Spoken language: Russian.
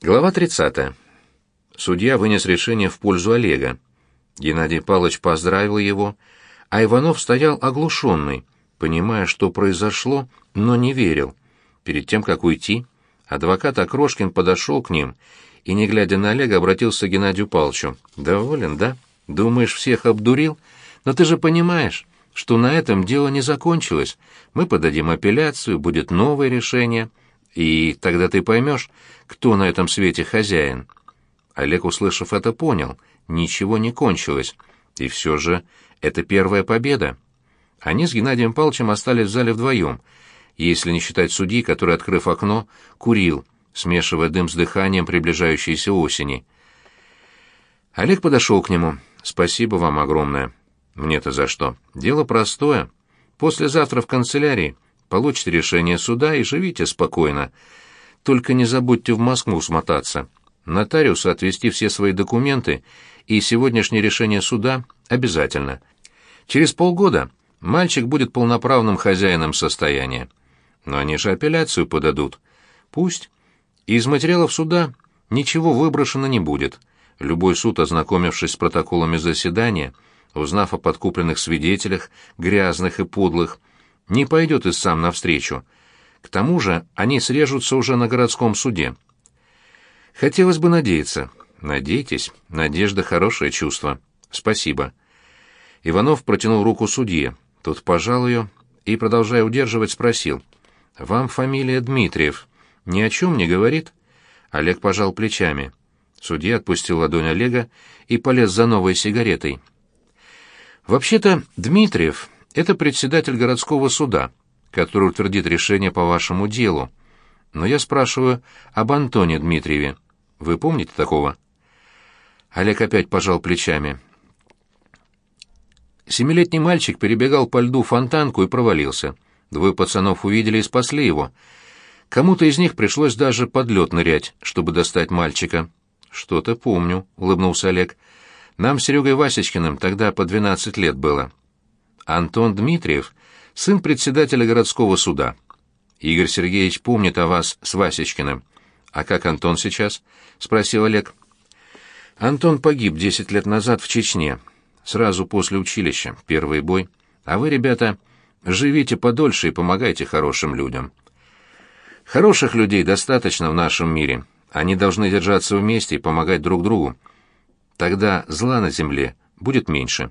Глава 30. Судья вынес решение в пользу Олега. Геннадий Павлович поздравил его, а Иванов стоял оглушенный, понимая, что произошло, но не верил. Перед тем, как уйти, адвокат Окрошкин подошел к ним и, не глядя на Олега, обратился к Геннадию Павловичу. «Доволен, да? Думаешь, всех обдурил? Но ты же понимаешь, что на этом дело не закончилось. Мы подадим апелляцию, будет новое решение». И тогда ты поймешь, кто на этом свете хозяин. Олег, услышав это, понял, ничего не кончилось. И все же это первая победа. Они с Геннадием Павловичем остались в зале вдвоем, если не считать судьи, который, открыв окно, курил, смешивая дым с дыханием приближающейся осени. Олег подошел к нему. «Спасибо вам огромное». «Мне-то за что? Дело простое. Послезавтра в канцелярии Получите решение суда и живите спокойно. Только не забудьте в Москву смотаться. Нотариусу отвезти все свои документы, и сегодняшнее решение суда обязательно. Через полгода мальчик будет полноправным хозяином состояния. Но они же апелляцию подадут. Пусть. Из материалов суда ничего выброшено не будет. Любой суд, ознакомившись с протоколами заседания, узнав о подкупленных свидетелях, грязных и подлых, не пойдет и сам навстречу. К тому же они срежутся уже на городском суде. Хотелось бы надеяться. Надейтесь, надежда — хорошее чувство. Спасибо. Иванов протянул руку судье. Тот пожал ее и, продолжая удерживать, спросил. «Вам фамилия Дмитриев ни о чем не говорит?» Олег пожал плечами. Судья отпустил ладонь Олега и полез за новой сигаретой. «Вообще-то Дмитриев это председатель городского суда, который утвердит решение по вашему делу. Но я спрашиваю об Антоне Дмитриеве. Вы помните такого?» Олег опять пожал плечами. Семилетний мальчик перебегал по льду фонтанку и провалился. Двое пацанов увидели и спасли его. Кому-то из них пришлось даже под лед нырять, чтобы достать мальчика. «Что-то помню», — улыбнулся Олег. «Нам с Серегой Васечкиным тогда по двенадцать лет было. Антон Дмитриев, сын председателя городского суда. Игорь Сергеевич помнит о вас с Васечкиным. А как Антон сейчас? спросил Олег. Антон погиб десять лет назад в Чечне, сразу после училища, первый бой. А вы, ребята, живите подольше и помогайте хорошим людям. Хороших людей достаточно в нашем мире. Они должны держаться вместе и помогать друг другу. Тогда зла на земле будет меньше.